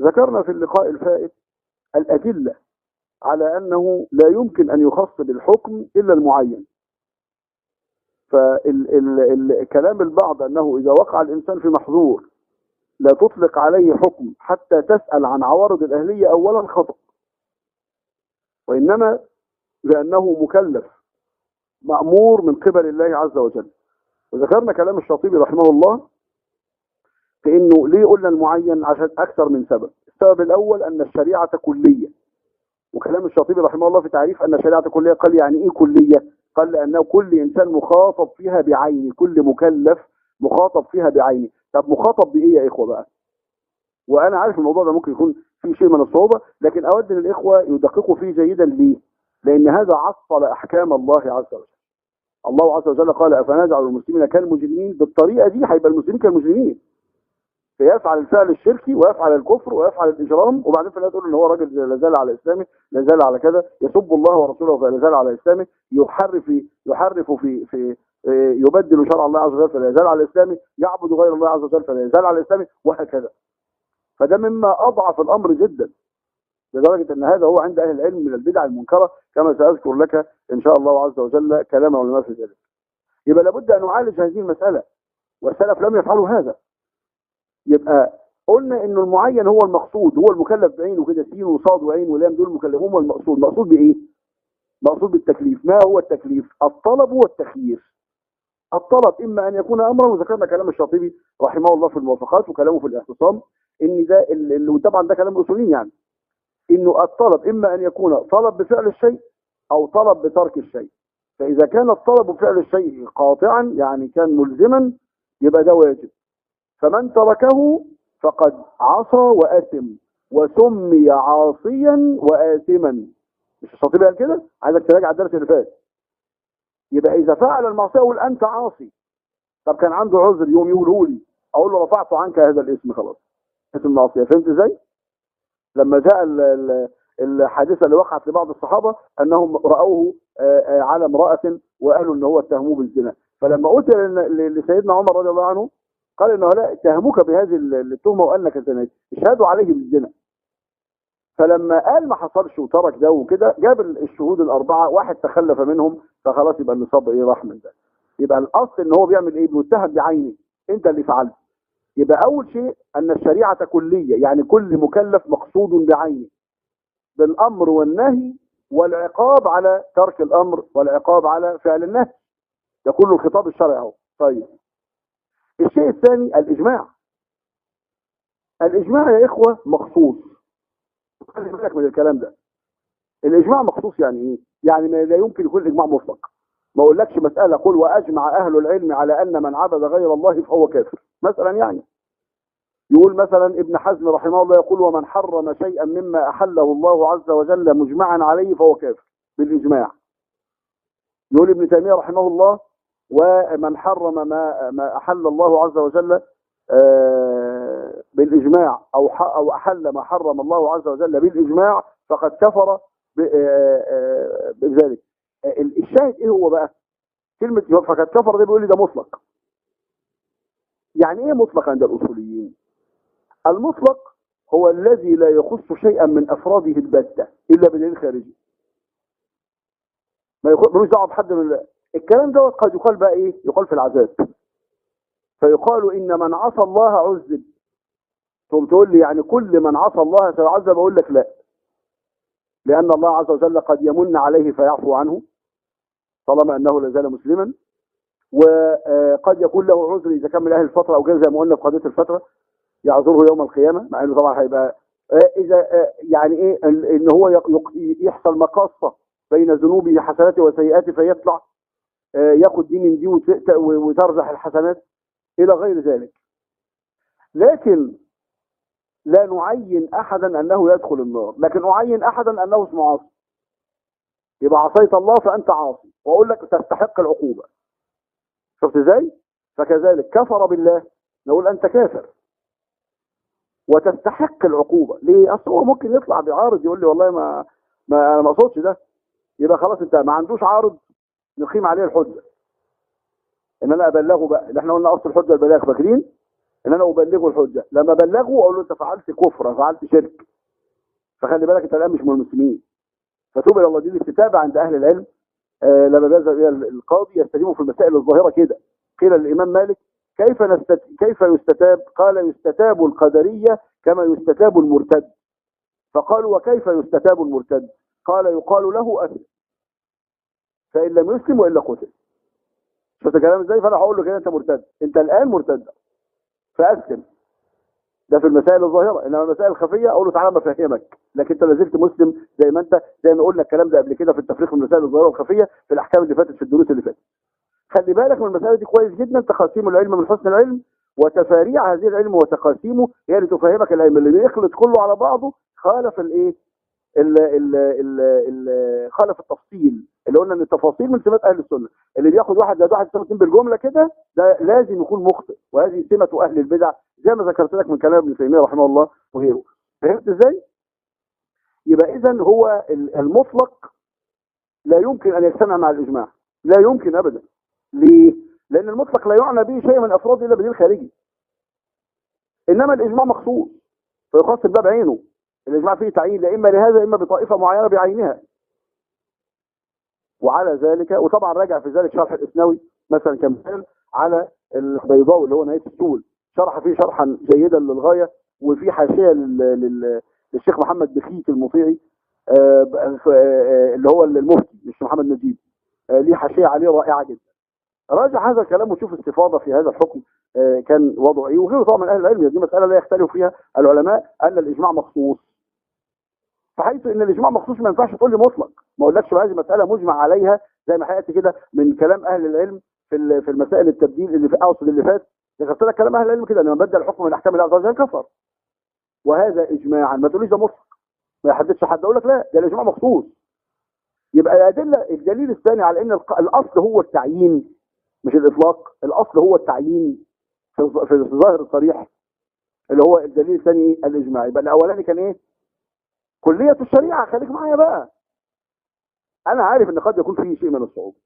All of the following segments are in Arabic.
ذكرنا في اللقاء الفائت الأدلة على أنه لا يمكن أن يخص بالحكم إلا المعين. فالكلام البعض أنه إذا وقع الإنسان في محظور لا تطلق عليه حكم حتى تسأل عن عوارض الأهلية أولا خطأ. وإنما لأنه مكلف مأمور من قبل الله عز وجل. وذكرنا كلام الشاطبي رحمه الله في انه ليه قلنا المعين عشان أكثر من سبب. السبب الأول أن الشريعة كلية. وكلام الشاطبي رحمه الله في تعريف أن الشريعة كلية قال يعني إيه كلية؟ قال لأنه كل إنسان مخاطب فيها بعينه كل مكلف مخاطب فيها بعينه. طب مخاطب بإيه يا إخوة بقى؟ وأنا عارف الموضوع ده ممكن يكون فيه شيء من الصعوبة لكن أود أن الإخوة يدققوا فيه جيدا ليه؟ لأن هذا عطل أحكام الله عز وجل. الله عز وجل قال افنجعل المسلمين كالمجرمين؟ بالطريقة دي هيبقى المسلمين كالمجرمين. فيفعل الفعل الشركي ويفعل الكفر ويفعل الإجرام وبعدين في تقول إن هو راجل لا زال على اسلامه لا زال على كذا يسب الله ورسوله فلا زال على اسلامه يحرف يحرف في في يبدل شرع الله عز وجل فلا يزال على اسلامه يعبد غير الله عز وجل فلا يزال على اسلامه وهكذا. فده مما أضعف الأمر جدا لدرجة إن هذا هو عند أهل العلم من البدع المنكرة كما سأذكر لك إن شاء الله عز وجل كلام علماء في ذلك. يبقى لابد أن نعالج هذه المسألة والسلف لم يفعلوا هذا. يبقى قلنا إنه المعين هو المقصود هو المكلف بعينه كده سين وصاد وعين ولام دول مكلفون والمقصود مقصود بإيه؟ مقصود بالتكليف. ما هو التكليف؟ الطلب والتخيير. الطلب إما أن يكون امرا وذكرنا كلام الشاطبي رحمه الله في الموافقات وكلامه في الاعتصام إن ده اللي طبعا ده كلام الاصوليين يعني. إنه الطلب إما أن يكون طلب بفعل الشيء أو طلب بترك الشيء. فإذا كان الطلب بفعل الشيء قاطعا يعني كان ملزما يبقى ده واجب. فمن تركه فقد عصى وآثم وسمي عاصيا وآثما. مش الشاطبي قال كده؟ عايزك تراجع الدرس اللي فات. يبقى إذا فعل المعصية أقول أنت عاصي. طب كان عنده عذر يوم يقوله لي. أقول له رفعت عنك هذا الاسم خلاص. اسم المعصية. فهمت إزاي؟ لما جاء الحادثة اللي وقعت لبعض الصحابة أنهم رأوه على امرأة وقالوا أن هو اتهموه بالزنا. فلما قلت لسيدنا عمر رضي الله عنه قال إنه لا اتهموك بهذه التهمة وأنك زنيت اشهدوا عليه بالزنا فلما قال ما حصلش وترك ده وكده جاب الشهود الأربعة واحد تخلف منهم فخلاص يبقى النصاب إيه راح من ده. يبقى الأصل إن هو بيعمل إيه؟ بيتهم بعينه. أنت اللي فعلت. يبقى أول شيء أن الشريعة كلية يعني كل مكلف مقصود بعينه. بالأمر والنهي والعقاب على ترك الأمر والعقاب على فعل النهي. ده كله الخطاب الشرعي أهو. طيب. الشيء الثاني الإجماع. الإجماع يا إخوة مخصوص. خلي بالك من الكلام ده. الإجماع مخصوص يعني إيه؟ يعني ما لا يمكن يكون الإجماع مطلق. ما أقولكش مسألة قل وأجمع أهل العلم على أن من عبد غير الله فهو كافر. مثلا يعني. يقول مثلا ابن حزم رحمه الله يقول ومن حرم شيئا مما أحله الله عز وجل مجمعا عليه فهو كافر. بالإجماع. يقول ابن تيمية رحمه الله ومن حرم ما ما أحل الله عز وجل بالإجماع أو أو أحل ما حرم الله عز وجل بالإجماع فقد كفر بذلك. الشاهد إيه هو بقى؟ كلمة فقد كفر ده بيقول لي ده مطلق. يعني إيه مطلق عند الأصوليين؟ المطلق هو الذي لا يخص شيئا من أفراده البتة إلا بدليل خارجي. ما ملوش دعوة بحد من الكلام دوت قد يقال بقى إيه؟ يقال في العذاب. فيقال إن من عصى الله عذب. ثم تقول لي يعني كل من عصى الله سيعذب أقول لك لا. لأن الله عز وجل قد يمن عليه فيعفو عنه طالما أنه لا زال مسلما. وقد يكون له عذر إذا كان من أهل الفترة أو جاء زي ما قلنا في قضية الفترة يعذره يوم القيامة مع إنه طبعا هيبقى إذا يعني إيه إن هو يحصل مقاصة بين ذنوبه حسناته وسيئاته فيطلع ياخد دي من دي وترجح الحسنات إلى غير ذلك. لكن لا نعين أحدا أنه يدخل النار. لكن أعين أحدا أنه اسمه عاصي. يبقى عصيت الله فأنت عاصي. وأقول لك تستحق العقوبة. شفت إزاي؟ فكذلك كفر بالله. نقول أنت كافر. وتستحق العقوبة. ليه؟ أصل هو ممكن يطلع بعارض يقول لي والله ما ما أنا ما أقصدش ده. يبقى خلاص أنت ما عندوش عارض. نقيم عليه الحجة. إن أنا أبلغه بقى اللي إحنا قلنا أصل الحجة البلاغ فاكرين؟ إن أنا أبلغه الحجة. لما ابلغه أقول له أنت فعلت كفر فعلت شرك. فخلي بالك أنت الآن مش من المسلمين. فتوب إلى الله دي الاستتابة عند أهل العلم. آه لما بيذهب إلى القاضي يستلمه في المسائل الظاهرة كده. قيل للإمام مالك كيف نستت... كيف يستتاب؟ قال يستتاب القدرية كما يستتاب المرتد. فقالوا وكيف يستتاب المرتد؟ قال يقال له فإن لم يسلم وإلا قتل. شفت الكلام إزاي؟ فأنا هقول له كده أنت مرتد. أنت الآن مرتد. فأسلم. ده في المسائل الظاهرة. إنما المسائل الخفية أقول له تعالى بفهمك لكن أنت لازلت مسلم زي ما أنت زي ما قلنا الكلام ده قبل كده في التفريق من المسائل الظاهرة والخفية في الأحكام اللي فاتت في الدروس اللي فاتت. خلي بالك من المسألة دي كويس جدا تقاسيم العلم من حسن العلم وتفاريع هذه العلم وتقاسيمه هي اللي تفهمك العلم. اللي بيخلط كله على بعضه خالف الإيه؟ ال ال ال ال خالف التفصيل. اللي قلنا إن التفاصيل من سمات أهل السنة. اللي بياخد واحد زائد واحد يساوي بالجملة كده ده لازم يكون مخطئ. وهذه سمة أهل البدع زي ما ذكرت لك من كلام ابن تيمية رحمه الله وغيره. فهمت إزاي؟ يبقى اذا هو المطلق لا يمكن أن يجتمع مع الإجماع. لا يمكن ابدا. ليه؟ لأن المطلق لا يعنى به شيء من افراد إلا بدليل خارجي. إنما الإجماع مخصوص فيخص الباب عينه. الإجماع فيه تعيين لا إما لهذا إما بطائفة معينة بعينها. وعلى ذلك وطبعا راجع في ذلك شرح الاسنوي مثلا كمثال على البيضاوي اللي هو نهاية السول شرح فيه شرحا جيدا للغاية وفي حاشية للشيخ محمد بخيت المطيعي اللي هو المفتي مش محمد نجيب. ليه حاشية عليه رائعة جدا. راجع هذا الكلام وشوف استفاضة في هذا الحكم كان وضعه إيه وغيره طبعا من أهل العلم دي مسألة لا يختلف فيها العلماء أن الإجماع مخصوص. فحيث إن الإجماع مخصوص ما ينفعش تقول لي مطلق. ما أقولكش هذه مسألة مجمع عليها زي ما حياتي كده من كلام أهل العلم في في المسائل التبديل اللي في اقصد اللي فات. ذكرت لك كلام أهل العلم كده لما بدل الحكم من أحكام وجل كفر. وهذا اجماعا. ما تقوليش ده مطلق. ما يحددش حد. أقول لك لا ده الإجماع مخصوص. يبقى الأدلة الدليل الثاني على إن الأصل هو التعيين مش الإطلاق. الأصل هو التعيين في الظاهر الصريح اللي هو الدليل الثاني الإجماع. يبقى الأولاني كان إيه؟ كلية الشريعة خليك معايا بقى. أنا عارف إن قد يكون فيه شيء من الصعوبة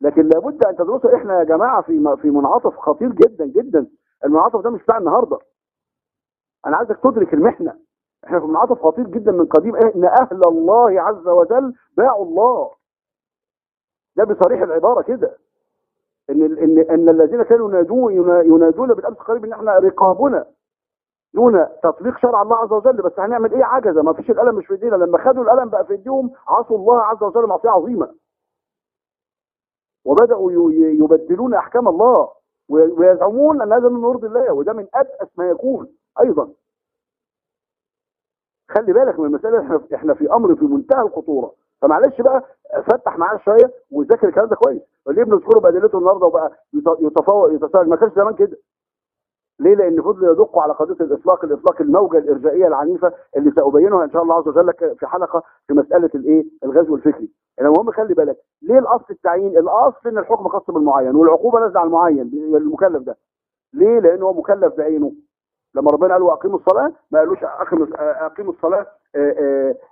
لكن لابد أن تدرسوا إحنا يا جماعة في في منعطف خطير جدا جدا. المنعطف ده مش بتاع النهارده. أنا عايزك تدرك المحنة. إحنا في منعطف خطير جدا من قديم. إن أهل الله عز وجل باعوا الله. ده بصريح العبارة كده. إن ان إن الذين كانوا ينادون ينادون بالامس قريب إن إحنا رقابنا. دون تطبيق شرع الله عز وجل بس هنعمل إيه؟ عجزة. ما فيش القلم مش في إيدينا. لما خدوا القلم بقى في إيديهم عصوا الله عز وجل معصية عظيمة. وبدأوا يبدلون أحكام الله ويزعمون أن هذا من مرضي الله وده من أبأس ما يكون أيضا. خلي بالك من المسألة إحنا إحنا في أمر في منتهى الخطورة. فمعلش بقى فتح معاه شوية وذاكر الكلام ده كويس. ليه بنذكره بأدلته النهارده وبقى يتفوق يتساءل ما كانش زمان كده. ليه؟ لأن فضلوا يدقوا على قضية الإطلاق الإطلاق الموجة الإرجائية العنيفة اللي سأبينها إن شاء الله عز وجل في حلقة في مسألة الإيه؟ الغزو الفكري. المهم خلي بالك ليه الأصل التعيين؟ الأصل إن الحكم خاص بالمعين والعقوبة نازلة على المعين المكلف ده. ليه؟ لأن هو مكلف بعينه. لما ربنا قال وأقيموا الصلاة ما قالوش أقيموا الصلاة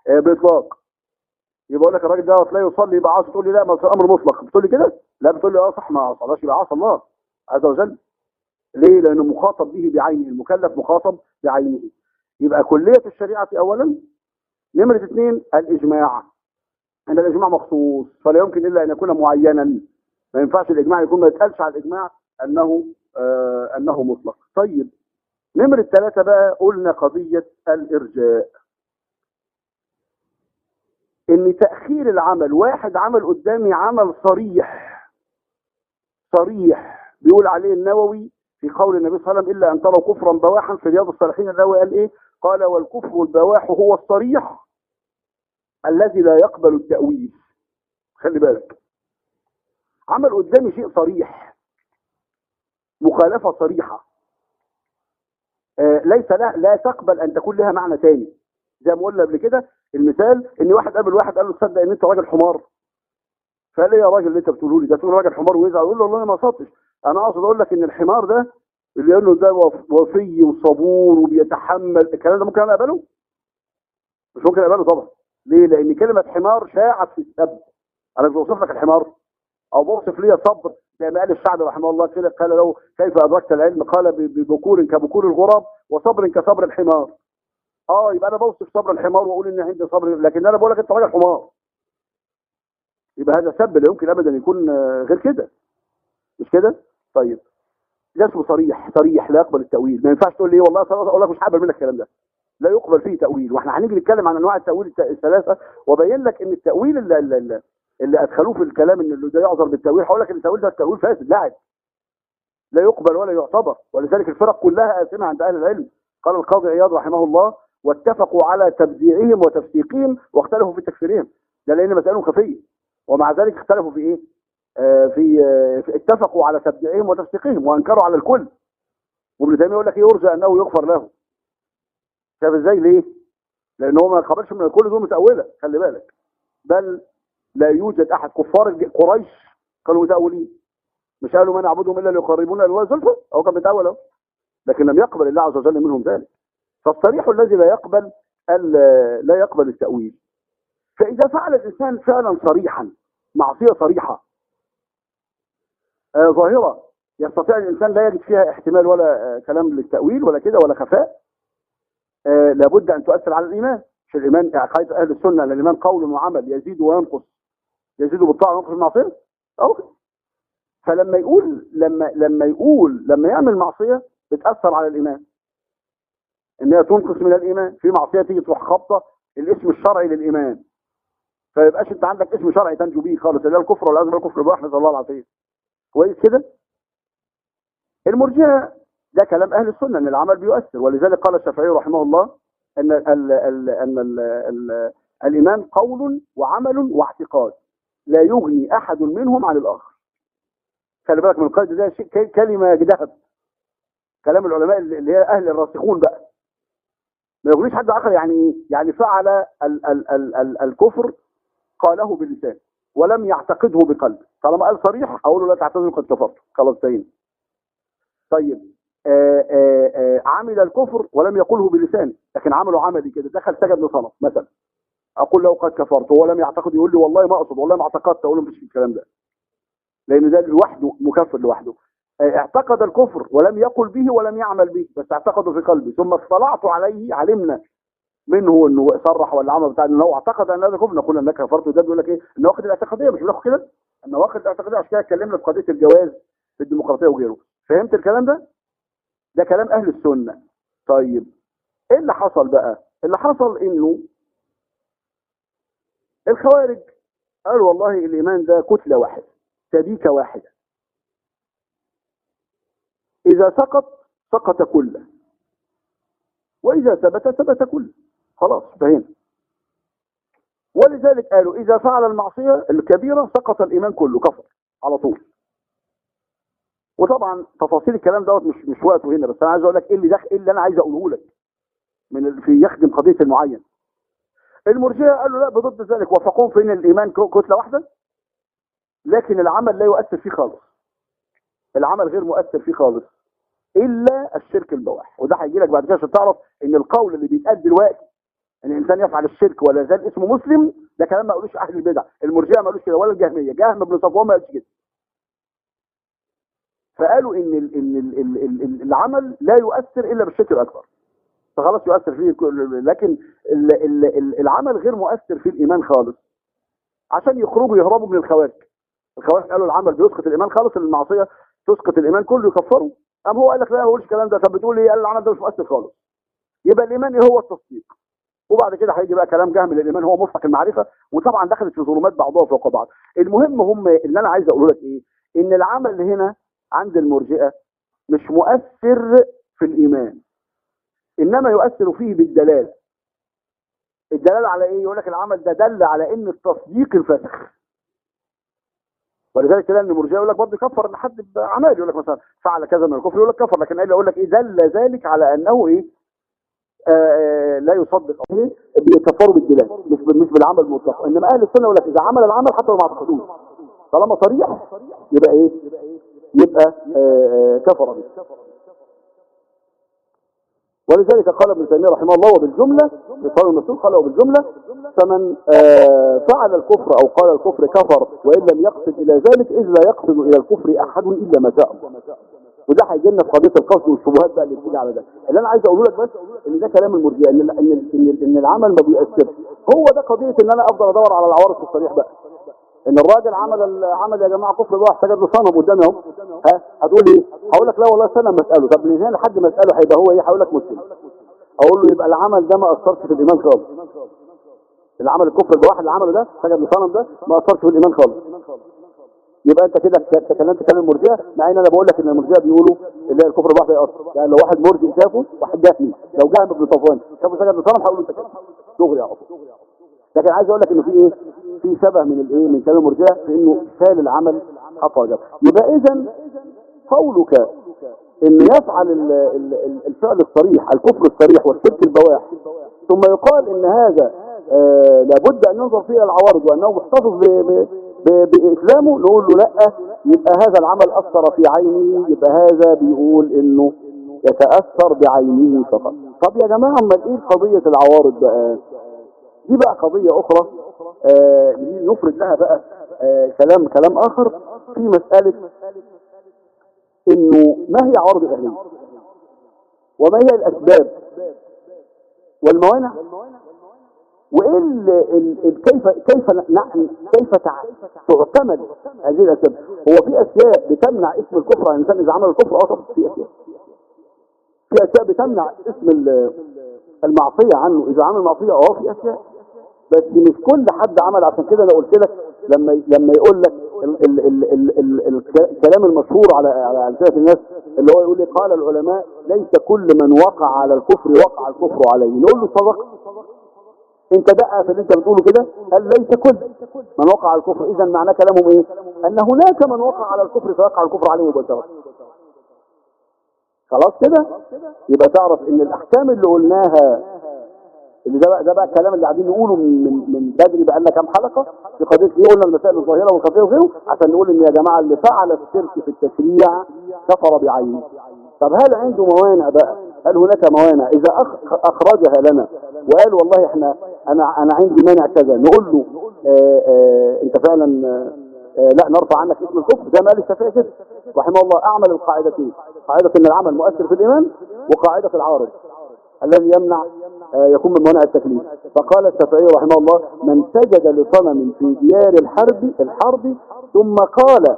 بإطلاق. يبقى أقول لك الراجل ده تلاقيه يصلي يبقى عاصي تقول لي لا ما أمر مطلق. بتقول لي كده؟ لا بتقول لي آه صح ما صلاش يبقى عصى الله عز وجل. ليه؟ لأنه مخاطب به بعينه المكلف مخاطب بعينه. يبقى كلية الشريعة اولا. نمرة اثنين الإجماع. أن الإجماع مخصوص فلا يمكن إلا أن يكون معينا. ما ينفعش الإجماع يكون ما يتقالش على الإجماع أنه آه أنه مطلق. طيب نمرة ثلاثة بقى قلنا قضية الإرجاء. إن تأخير العمل واحد عمل قدامي عمل صريح صريح بيقول عليه النووي في قول النبي صلى الله عليه وسلم إلا أن تروا كفرا بواحا في رياض الصالحين. النووي قال إيه؟ قال والكفر البواح هو الصريح الذي لا يقبل التأويل. خلي بالك. عمل قدامي شيء صريح. مخالفة صريحة. آه، ليس لا لا تقبل أن تكون لها معنى ثاني زي ما قلنا قبل كده المثال إن واحد قابل واحد قال له تصدق إن أنت راجل حمار. فقال لي يا راجل اللي أنت بتقوله لي ده تقول راجل حمار ويزعل يقول له والله أنا ما قصدتش أنا أقصد أقول لك إن الحمار ده اللي يقول له ده وف- وفي وصبور وبيتحمل الكلام ده ممكن أنا أقبله؟ مش ممكن أقبله طبعا. ليه؟ لأن كلمة حمار شاعت في السب. أنا مش بوصف لك الحمار. أو بوصف لي صبر. زي ما قال الشعب رحمه الله كده قال له كيف أدركت العلم؟ قال ببكور كبكور الغراب وصبر كصبر الحمار. آه يبقى أنا بوصف صبر الحمار وأقول إن عندي صبر. لكن أنا بقول لك أنت راجل حمار. يبقى هذا سب لا يمكن ابدا يكون آه، غير كده. مش كده؟ طيب. ده اسمه صريح صريح لا يقبل التأويل. ما ينفعش تقول لي والله خلاص أقول لك مش هقبل منك الكلام ده. لا يقبل فيه تأويل. وإحنا هنيجي نتكلم عن أنواع التأويل الت- الثلاثة وابين لك إن التأويل اللي, اللي, اللي أدخلوه في الكلام إن ده يعذر بالتأويل هقول لك إن التأويل ده التأويل فاسد لاعب لا يقبل ولا يعتبر. ولذلك الفرق كلها آثمة عند أهل العلم. قال القاضي عياض رحمه الله واتفقوا على تبديعهم وتفسيقهم واختلفوا في تكفيرهم. ده لأن مسألهم خفية. ومع ذلك اختلفوا في إيه؟ في, آه في اتفقوا على تبديعهم وتفسيقهم وأنكروا على الكل. وابن تيمية يقول لك إيه يرجى أنه يغفر له. شايف إزاي؟ ليه؟ لأن هو ما قبلش من الكل دول متأولة خلي بالك. بل لا يوجد أحد كفار قريش كانوا متأولين. مش قالوا ما نعبدهم إلا ليقربونا إلى الله. هو كان بيتأول أهو. لكن لم يقبل الله عز وجل منهم ذلك. فالصريح الذي لا يقبل لا يقبل التأويل. فإذا فعل الإنسان فعلا صريحا معصية صريحة آه ظاهرة. يستطيع الإنسان لا يجد فيها احتمال ولا آه كلام للتأويل ولا كده ولا خفاء. آه لابد أن تؤثر على الإيمان. مش الإيمان عقيدة أهل السنة أن الإيمان قول وعمل يزيد وينقص. يزيد بالطاعة وينقص بالمعصية؟ أو فلما يقول لما لما يقول لما يعمل معصية بتأثر على الإيمان. إن هي تنقص من الإيمان. في معصية تيجي تروح خابطه الاسم الشرعي للإيمان. فيبقاش أنت عندك اسم شرعي تنجو بيه خالص اللي الكفر بالله الكفر الواحد نسال الله العافيه كويس كده؟ المرجئة ده كلام أهل السنة إن العمل بيؤثر ولذلك قال الشافعي رحمه الله إن ال ال إن ال ال الايمان قول وعمل واعتقاد لا يغني أحد منهم عن الآخر. خلي بالك من القيد ده شيء كلمة ذهب. كلام العلماء اللي هي أهل الراسخون بقى. ما يغنيش حد آخر يعني يعني فعل ال ال ال ال الكفر قاله باللسان ولم يعتقده بقلبه طالما قال صريح أقول له لا تعتذر قد كفرت خلاص تاني طيب آآ آآ عمل الكفر ولم يقله بلسانه لكن عمله عملي كده دخل سجد لصنم مثلا. أقول له قد كفرت هو لم يعتقد يقول لي والله ما أقصد والله ما اعتقدت أقول له مفيش الكلام ده. لأن ده لوحده مكفر لوحده. آه، اعتقد الكفر ولم يقل به ولم يعمل به بس اعتقده في قلبه ثم اطلعت عليه علمنا منه إنه صرح ولا عمل بتاع إنه اعتقد أن هذا كفر. نقول إنك كفرت وده بيقول لك إيه؟ ان واخد الاعتقادية مش بياخد كده؟ ان واخد الاعتقادية عشان كده اتكلمنا في قضية الجواز في الديمقراطية وغيره. فهمت الكلام ده؟ ده كلام أهل السنة. طيب إيه اللي حصل بقى؟ اللي حصل إنه الخوارج قالوا والله الإيمان ده كتلة واحدة سبيكه واحدة. إذا سقط سقط كله. وإذا ثبت ثبت كله. خلاص فهمنا ولذلك قالوا إذا فعل المعصية الكبيرة سقط الإيمان كله كفر على طول. وطبعا تفاصيل الكلام دوت مش مش وقته هنا بس أنا عايز أقول لك إيه اللي دخل إيه اللي أنا عايز أقوله لك من في يخدم قضية المعين. المرجئة قالوا لا بضد ذلك وافقون في إن الإيمان كتلة واحدة لكن العمل لا يؤثر فيه خالص. العمل غير مؤثر فيه خالص إلا الشرك البواح. وده هيجي لك بعد كده عشان تعرف إن القول اللي بيتقال دلوقتي إن الإنسان يفعل الشرك ولا زال اسمه مسلم ده كلام ما قالوش أهل البدع. المرجئة ما قالوش كده ولا الجهمية. جهم بن صفوان ما قالش كده. فقالوا إن ال إن ال ال ال ال العمل لا يؤثر إلا بالشرك الأكبر. فخلاص يؤثر فيه لكن ال ال ال العمل غير مؤثر في الإيمان خالص. عشان يخرجوا يهربوا من الخوارج. الخوارج قالوا العمل بيسقط الإيمان خالص المعصية تسقط الإيمان كله يكفره قام هو قال لك لا ما بقولش الكلام ده. طب بتقول إيه؟ قال العمل ده مش مؤثر خالص. يبقى الإيمان إيه هو التصديق؟ وبعد كده هيجي بقى كلام جهم للإيمان هو مطلق المعرفة وطبعا دخلت في ظلمات بعضها فوق بعض. المهم هم اللي أنا عايز أقوله لك إيه؟ إن العمل هنا عند المرجئة مش مؤثر في الإيمان إنما يؤثر فيه بالدلاله الدلاله على إيه؟ يقول لك العمل ده دل على إن التصديق انفسخ ولذلك تلاقي إن المرجئة يقول لك برضه كفر لحد باعمال يقول لك مثلا فعل كذا من الكفر يقول لك كفر لكن قال يقول لك إيه؟ دل ذلك على أنه إيه؟ لا يصدق بيكفروا بالدلال مش مش بالعمل المطلق. إنما أهل السنة يقول لك إذا عمل العمل حتى لو ما اعتقدوش طالما صريح يبقى إيه؟ يبقى آه آه كفر به. ولذلك قال ابن تيمية رحمه الله وبالجملة في قول المسؤول قال وبالجملة فمن آه فعل الكفر أو قال الكفر كفر وإن لم يقصد إلى ذلك إذ لا يقصد إلى الكفر أحد إلا ما شاء الله. وده هيجي لنا في قضية القصد والشبهات بقى اللي بتيجي على ده. اللي أنا عايز أقوله لك بس إن ده كلام المرجئة إن إن إن, العمل ما بيأثرش. هو ده قضية إن أنا أفضل أدور على العوارض الصريح بقى. إن الراجل عمل العمل يا جماعة كفر بقى سجد لصنم قدامي أهو. ها؟ هتقول إيه هقول لك لا والله استنى ما اساله طب من هنا لحد ما اساله هيبقى هو إيه؟ هقول لك مسلم. أقول له يبقى العمل ده ما أثرش في الإيمان خالص. العمل الكفر الواحد اللي عمله ده سجد لصنم ده ما أثرش في الإيمان خالص. يبقى انت كده تكلمت كلام المرجئة مع ان أنا بقول لك ان المرجئة بيقولوا اللي الكفر الواحد يأثر يعني لو واحد مرجئ شافه واحد جهمي لو جهم ابن صفوان شافه سجد لصنم هقول انت كده. دغري على طول لكن عايز أقول لك انه في إيه؟ في شبه من الايه؟ من كلام المرجئة في انه شال العمل حط وجب يبقى اذا قولك إن يفعل ال- ال- ال- الفعل الصريح الكفر الصريح والشرك البواح ثم يقال إن هذا آه لابد أن ينظر فيه العوارض وأنه محتفظ ب- ب- ب- بإسلامه نقول له لأ يبقى هذا العمل أثر في عينه يبقى هذا بيقول إنه يتأثر بعينه فقط. طب يا جماعة أمال إيه قضية العوارض بقى؟ دي بقى قضية أخرى آه نفرد لها بقى آه كلام كلام آخر في مسألة إنه ما هي عوارض الأهلية؟ وما هي الأسباب؟ والموانع؟ ال كيف كيف كيف تع- تعتمد هذه الأسباب؟ هو في أشياء بتمنع اسم الكفر عن الإنسان إذا عمل الكفر أه طبعا في أشياء في أشياء بتمنع اسم ال- المعصية عنه. إذا عمل معصية أه في أشياء بس مش كل حد عمل. عشان كده أنا قلت لك لما لما يقول لك ال ال ال ال ال ال الكلام المشهور على على ألسنة الناس اللي هو يقول لي قال العلماء ليس كل من وقع على الكفر وقع الكفر عليه. نقول له صدق. انت دقق في اللي انت بتقوله كده؟ قال ليس كل. من وقع على الكفر. اذا معناه كلامهم إيه؟ أن هناك من وقع على الكفر فيقع الكفر عليه مباشره خلاص كده؟ يبقى تعرف إن الأحكام اللي قلناها اللي ده بقى ده بقى الكلام اللي قاعدين نقوله من من من بدري بقى لنا كام حلقة. في قضية إيه قلنا المسائل الظاهرة والخفية وغيره عشان نقول إن يا جماعة اللي فعل الشرك في التشريع كفر بعينه. طب هل عنده موانع بقى؟ هل هناك موانع. إذا أخ- أخرجها لنا وقال والله إحنا أنا أنا عندي مانع كذا نقول له آآ آآ أنت فعلا آآ لا نرفع عنك اسم الكفر زي ما الشافعي كده رحمه الله أعمل القاعدتين قاعدة إن العمل مؤثر في الإيمان وقاعدة العارض الذي يمنع آه، يكون من موانع التكليف. فقال الشافعي رحمه الله من سجد لصنم في ديار الحرب الحرب ثم قال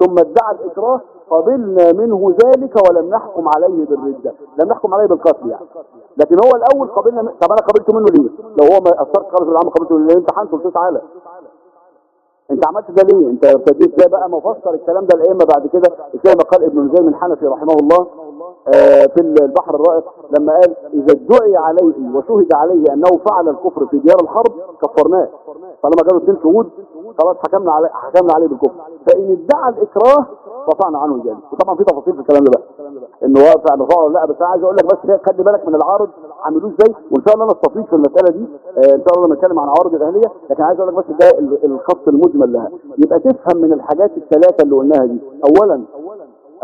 ثم ادعى الإكراه قبلنا منه ذلك ولم نحكم عليه بالردة. لم نحكم عليه بالقتل يعني. لكن هو الأول قبلنا من... طب أنا قبلته منه ليه؟ لو هو ما أثرت خالص العام قبلته ليه؟ أنت حنته قلت تعالى. أنت عملت ده ليه؟ أنت ابتديت ده بقى مفسر الكلام ده الائمه بعد كده. زي ما قال ابن نزيم الحنفي رحمه الله. في البحر الرائق لما قال إذا ادعي عليه وشهد عليه أنه فعل الكفر في ديار الحرب كفرناه. طالما جاله اثنين شهود خلاص حكمنا عليه حكمنا عليه بالكفر. فإن ادعى الإكراه رفعنا عنه ذلك وطبعا في تفاصيل في الكلام ده بقى. ان هو فعل فعل ولا لا بس أنا عايز أقول لك بس خلي بالك من العارض عملوه إزاي؟ وإن شاء الله أنا استفيد في المسألة دي. آه، إن شاء الله نتكلم عن عوارض الأهلية. لكن عايز أقول لك بس ده ال- الخط المجمل لها. يبقى تفهم من الحاجات الثلاثة اللي قلناها دي. اولا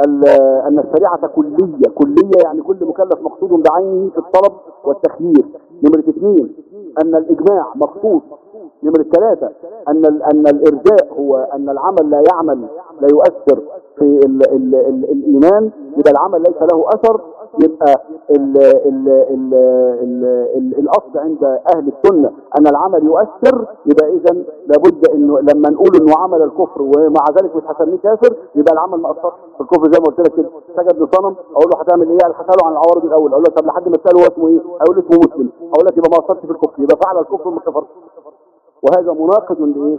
ال- أن الشريعة كلية. كلية يعني كل مكلف مقصود بعينه في الطلب والتخيير. نمرة اثنين أن الإجماع مخصوص. نمرة ثلاثة أن أن الإرجاء هو أن العمل لا يعمل لا يؤثر في ال ال ال الإيمان. يبقى العمل ليس له أثر يبقى ال ال ال ال ال الأصل عند أهل السنة أن العمل يؤثر يبقى إذا لابد إنه لما نقول إنه عمل الكفر ومع ذلك مش هسميه كافر يبقى العمل ما أثرش في الكفر زي ما قلت لك كده. سجد لصنم أقول له هتعمل إيه؟ هسأله عن العوارض الأول. أقول له طب لحد ما تسأله هو اسمه؟ أقول له اسمه مسلم. أقول لك يبقى ما أثرش في الكفر. يبقى فعل الكفر وما كفرش. وهذا مناقض لإيه؟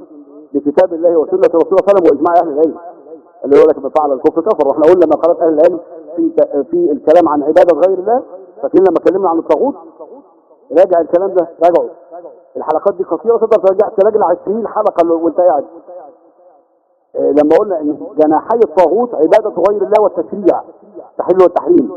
لكتاب الله وسنة رسوله صلى الله عليه وسلم وإجماع أهل العلم. اللي يقول لك من فعل الكفر كفر. وإحنا قلنا لما قالت أهل العلم في في الكلام عن عبادة غير الله فاكرين لما اتكلمنا عن الطاغوت؟ راجع الكلام ده. راجعه. الحلقات دي قصيره تقدر ترجع تراجع 20 حلقة وانت قاعد. آه، لما قلنا إن جناحي الطاغوت عبادة غير الله والتشريع. تحل والتحريم.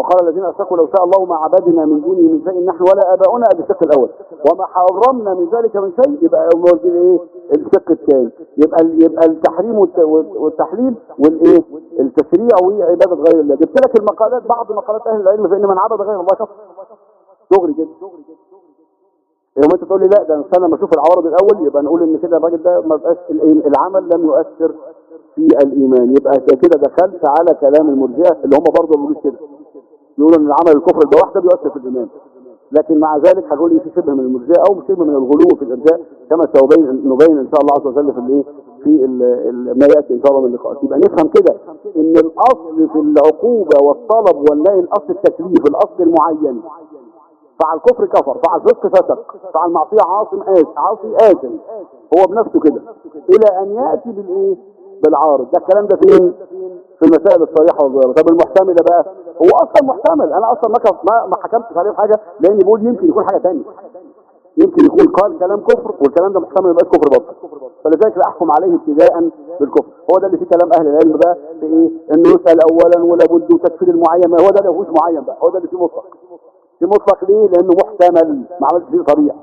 وقال الذين اشركوا لو شاء الله ما عبدنا من دونه من شيء نحن ولا آباؤنا ادي الشق الأول. وما حرمنا من ذلك من شيء يبقى إيه؟ الشق الثاني يبقى يبقى التحريم والت- والتحليل والإيه؟ التشريع وعبادة غير الله. جبت لك المقالات بعض مقالات أهل العلم في ان من عبد غير الله. كفر دغري كده يوم انت تقول لي لا ده استنى لما أشوف العوارض الأول يبقى نقول إن كده الراجل ده ما بقاش ال- العمل لم يؤثر في الإيمان. يبقى كده دخلت على كلام المرجئة اللي هم برضه بيقولوا كده. يقولوا إن العمل الكفر البواح ده بيؤثر في الإيمان. لكن مع ذلك هنقول إيه في شبه من المرجئه أو شبه من الغلو في الإرجاء كما سنبين نبين إن شاء الله عز وجل في الإيه؟ في ما يأتي إن شاء الله من اللقاءات يبقى نفهم كده إن الأصل في العقوبة والطلب والنهي الاصل التكليف الأصل المعين. فعل كفر كفر فعل فسق فسق فعل معصيه عاصم آس عاصي آثم هو بنفسه كده. إلى أن يأتي بالإيه؟ بالعارض. ده الكلام ده فين؟ في المسائل الصريحة والظاهره طب المحتمله بقى؟ هو أصلا محتمل. أنا أصلا ما ما, حكمتش عليه بحاجه لاني بقول يمكن يكون حاجة ثانية يمكن يكون قال كلام كفر والكلام ده محتمل يبقاش كفر بطل فلذلك لا أحكم عليه ابتداء بالكفر. هو ده اللي فيه كلام أهل العلم بقى في إيه؟ انه يسأل اولا ولا بد وتكفير المعين. هو ده اللي فيهوش معين بقى. هو ده اللي فيه مطلق. في مطلق ليه؟ لأنه محتمل. ما عملش فيه صريح.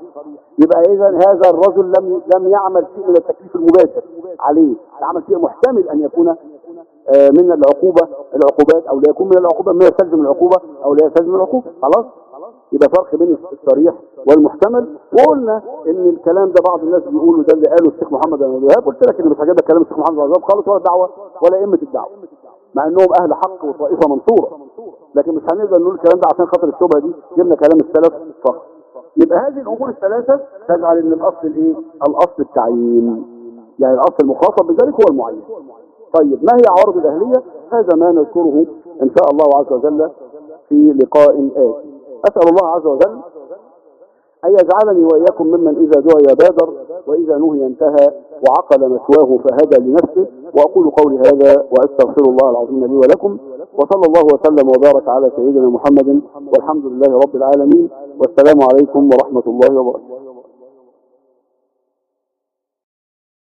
يبقى اذا هذا الرجل لم لم يعمل شيء من التكليف المباشر عليه. عمل شيء محتمل أن يكون آه، من العقوبة العقوبات أو لا يكون من العقوبة ما يستلزم العقوبة أو لا يستلزم العقوبة. خلاص؟ يبقى فرق بين الصريح والمحتمل. وقلنا إن الكلام ده بعض الناس بيقولوا ده اللي قاله الشيخ محمد بن الوهاب. قلت لك إن مش لك كلام الشيخ محمد بن الوهاب خالص ولا دعوة ولا ائمه الدعوة. مع إنهم أهل حق وطائفة منصورة. لكن مش هنقدر نقول الكلام ده عشان خاطر الشبهة دي. جبنا كلام السلف فقط. يبقى هذه الأمور الثلاثة تجعل إن الأصل الإيه؟ الأصل التعيين. يعني الأصل المخاطب بذلك هو المعين. طيب ما هي عوارض الأهلية؟ هذا ما نذكره إن شاء الله عز وجل في لقاء آتي. أسأل الله عز وجل أن يجعلني وإياكم ممن إذا دعي بادر وإذا نهي انتهى وعقل مثواه فهدى لنفسه. وأقول قولي هذا وأستغفر الله العظيم لي ولكم. وصلى الله وسلم وبارك على سيدنا محمد والحمد لله رب العالمين. والسلام عليكم ورحمة الله وبركاته.